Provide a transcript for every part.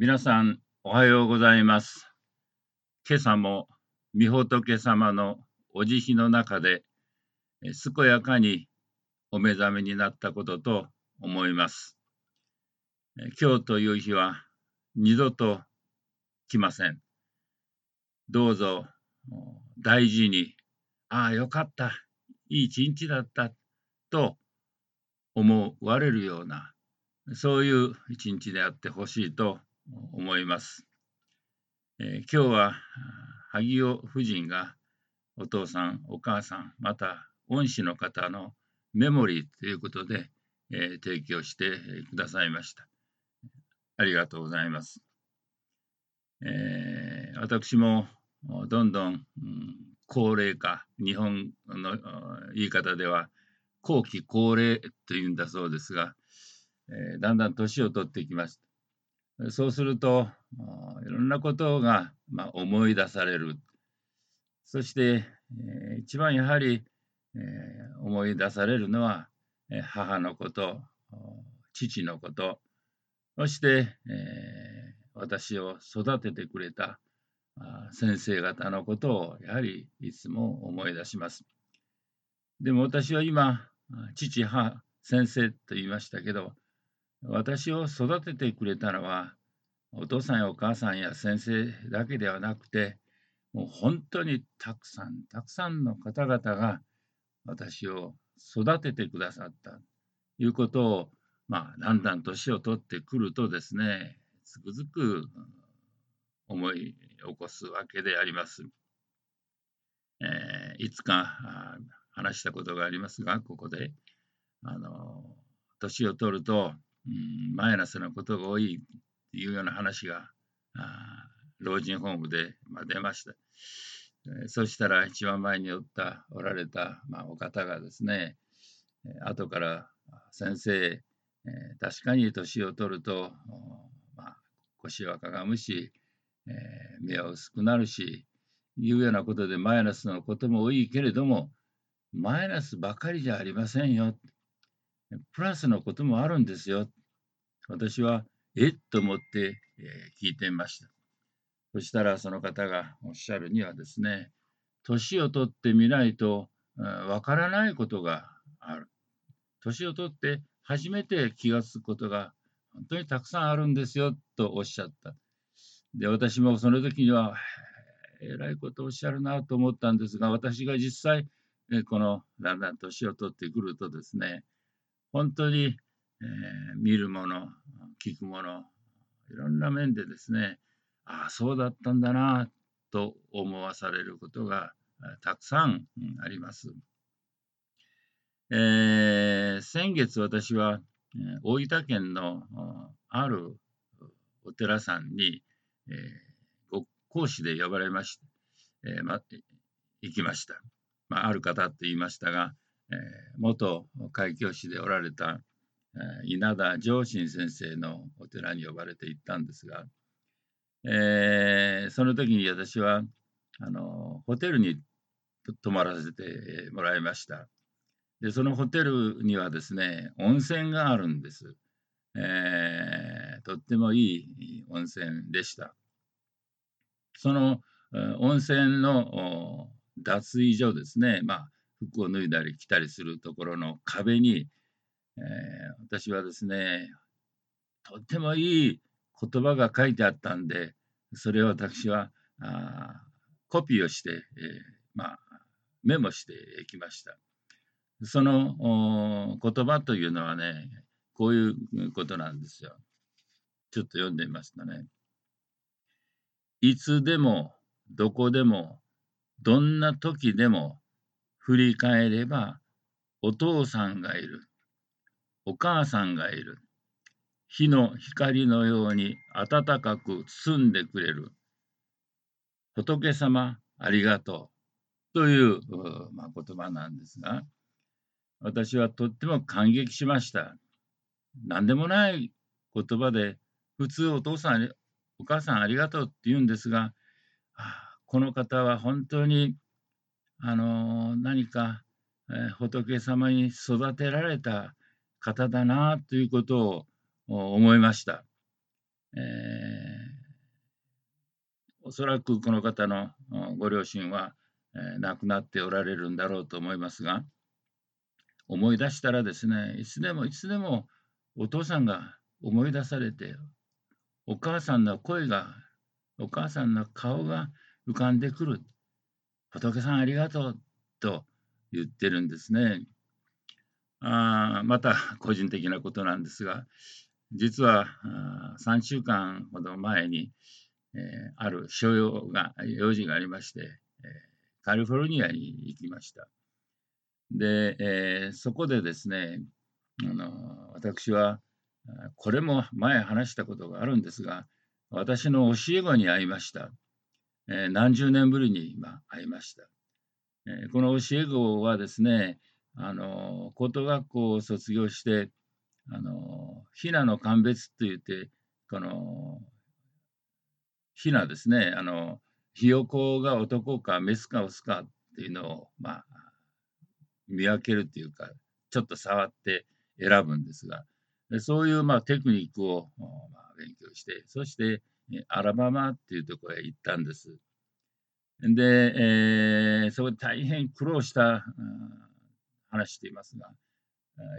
皆さん、おはようございます。今朝も、御仏様のお慈悲の中で、健やかにお目覚めになったことと思います。今日という日は二度と来ません。どうぞ大事に、ああ、よかった、いい一日だったと思われるような、そういう一日であってほしいと思います。え、今日は萩尾夫人がお父さん、お母さん、また恩師の方のメモリーということで、え、提供してくださいました。ありがとうございます。えー、私もどんどん、うん、高齢化、日本の言い方では後期高齢というんだそうですが、えー、だんだん年を取ってきました。そうすると、いろんなことが、まあ、思い出される。そして、一番やはり、えー、思い出されるのは、母のこと、父のこと、そして、え私を育ててくれた先生方のことをやはりいつも思い出します。でも私は今、父、母、先生と言いましたけど、私を育ててくれたのは、お父さんやお母さんや先生だけではなくて、もう本当にたくさん、たくさんの方々が私を育ててくださったということを、まあ、だんだん年を取ってくるとですね、つくづく思い起こすわけであります。えー、いつか話したことがありますが、ここで、あの、年を取ると、うん、マイナスなことが多いっていうような話があ老人ホームで、まあ、出ました。そしたら一番前におったおられた、まあ、お方がですね、後から先生、確かに年を取ると、まあ、腰はかがむし、え、目は薄くなるし、いうようなことでマイナスのことも多いけれども、マイナスばかりじゃありませんよ。プラスのこともあるんですよ。私は、えっと思って、え、聞いてみました。そしたらその方がおっしゃるにはですね、年を取ってみないとわからないことがある。年を取って初めて気がつくことが本当にたくさんあるんですよとおっしゃった。で、私もその時には、えらいことをおっしゃるなと思ったんですが、私が実際、このだんだん年を取ってくるとですね、本当に、えー、見るもの、聞くもの、いろんな面でですね、ああ、そうだったんだなと思わされることがたくさんあります。えー、先月私は大分県のあるお寺さんに、えー、ご講師で呼ばれまして、えーま、行きました。まあ、ある方って言いましたが、えー、元開教師でおられた、稲田上信先生のお寺に呼ばれて行ったんですが、えー、その時に私はあのホテルに泊まらせてもらいました。で、そのホテルにはですね、温泉があるんです。えー、とってもいい温泉でした。その温泉の脱衣所ですね、まあ、服を脱いだり着たりするところの壁に、え、私はですね、とってもいい言葉が書いてあったんで、それを私はあコピーをして、えー、まあ、メモしてきました。その言葉というのはね、こういうことなんですよ。ちょっと読んでみますとね。いつでも、どこでも、どんな時でも、振り返れば、お父さんがいる。お母さんがいる。火の光のように暖かく包んでくれる。仏様、ありがとう。という、まあ、言葉なんですが、私はとっても感激しました。何でもない言葉で、普通お父さん、お母さんありがとうって言うんですが、この方は本当にあの何か、えー、仏様に育てられた方だなということを思いました。えー、おそらくこの方のご両親は、え、亡くなっておられるんだろうと思いますが、思い出したらですね、いつでもいつでもお父さんが思い出されて、お母さんの声が、お母さんの顔が浮かんでくる。仏さんありがとうと言ってるんですね。あまた個人的なことなんですが、実は3週間ほど前に、えー、ある所用が、用事がありまして、えー、カリフォルニアに行きました。で、えー、そこでですね、あの私は、これも前話したことがあるんですが、私の教え子に会いました。え、何十年ぶりに今会いました。え、この教え子はですね、あの高等学校を卒業して、あのひなの鑑別といって、このひなですね、あのひよこが男かメスかオスかっていうのを、まあ、見分けるというか、ちょっと触って選ぶんですが、そういう、まあ、テクニックを、まあ、勉強して、そしてアラバマっていうところへ行ったんです。で、えー、そこで大変苦労した、話していますが、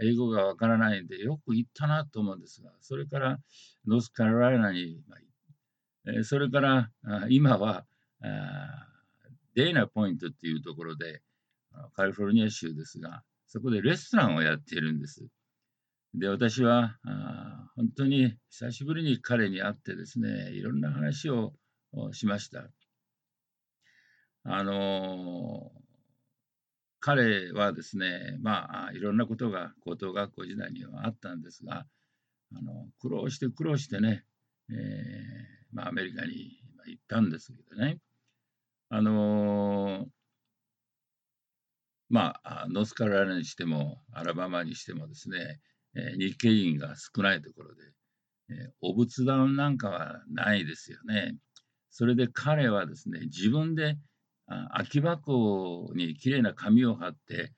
英語がわからないんで、よく行ったなと思うんですが、それからノースカロライナに、それから今はデイナポイントっていうところで、カリフォルニア州ですが、そこでレストランをやっているんです。で、私は本当に久しぶりに彼に会ってですね、いろんな話をしました。あの彼はですね、まあ、いろんなことが高等学校時代にはあったんですが、あの苦労して苦労してね、えー、まあ、アメリカに行ったんですけどね、あのまあ、ノースカロライナにしても、アラバマにしてもですね、えー、日系人が少ないところで、えー、お仏壇なんかはないですよね。それで彼はですね、自分で空き箱にきれいな紙を貼って、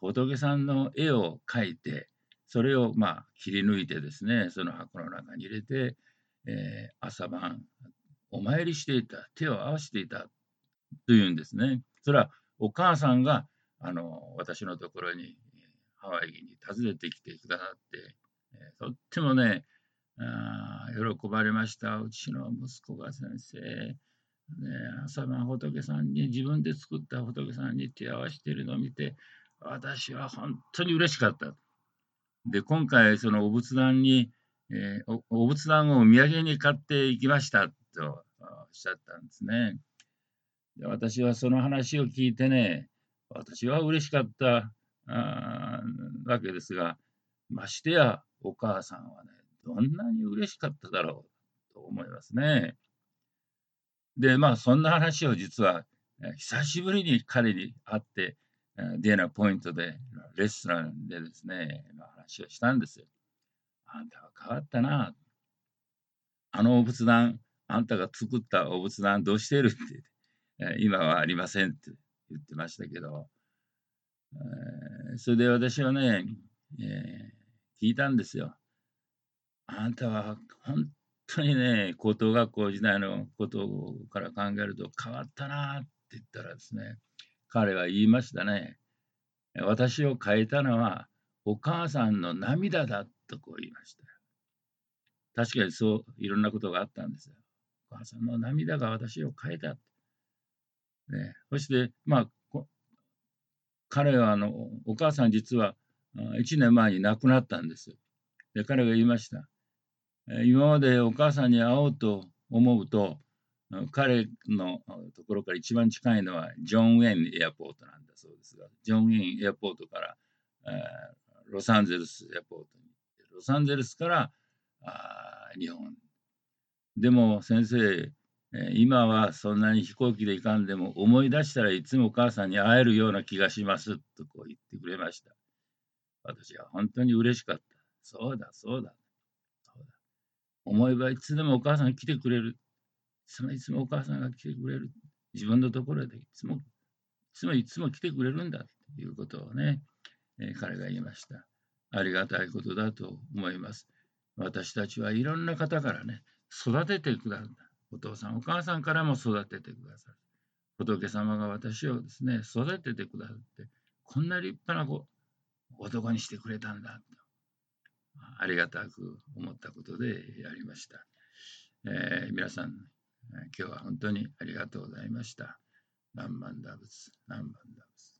仏さんの絵を描いて、それをまあ切り抜いてですね、その箱の中に入れて、えー、朝晩お参りしていた、手を合わせていたというんですね。それはお母さんがあの私のところにハワイに訪ねてきてくださって、えー、とってもねあ、喜ばれました。うちの息子が先生、ね、朝晩仏さんに、自分で作った仏さんに手合わせているのを見て、私は本当に嬉しかった。で、今回、そのお仏壇に、えー、おお仏壇をお土産に買っていきましたとおっしゃったんですね。で私はその話を聞いてね、私は嬉しかったあわけですが、ましてやお母さんはね、どんなに嬉しかっただろうと思いますね。で、まあ、そんな話を実は、久しぶりに彼に会って、ディナポイントで、レストランでですね、話をしたんですよ。あんたは変わったな。あのお仏壇、あんたが作ったお仏壇どうしてるって言って、今はありませんって言ってましたけど、それで私はね、えー、聞いたんですよ。あんたは本当にね、高等学校時代のことから考えると変わったなって言ったらですね、彼は言いましたね。私を変えたのはお母さんの涙だとこう言いました。確かにそう、いろんなことがあったんですよ。お母さんの涙が私を変えた。ね、そして、まあ、彼はあのお母さん実は1年前に亡くなったんです。で彼が言いました。今までお母さんに会おうと思うと、彼のところから一番近いのはジョン・ウェンエアポートなんだそうですが、ジョン・ウェンエアポートから、ロサンゼルスエアポートに、ロサンゼルスからあ日本。でも先生、今はそんなに飛行機で行かんでも思い出したらいつもお母さんに会えるような気がしますとこう言ってくれました。私は本当に嬉しかった。そうだ、そうだ。思えばいつでもお母さんが来てくれる。いつもいつもお母さんが来てくれる。自分のところでいつも、いつもいつも来てくれるんだということをね、えー、彼が言いました。ありがたいことだと思います。私たちはいろんな方からね、育ててくださる。お父さん、お母さんからも育ててくださる。仏様が私をですね、育ててくださって、こんな立派な子、男にしてくれたんだ。ありがたく思ったことでやりました。えー、皆さん、今日は本当にありがとうございました。何万打仏、何万打仏。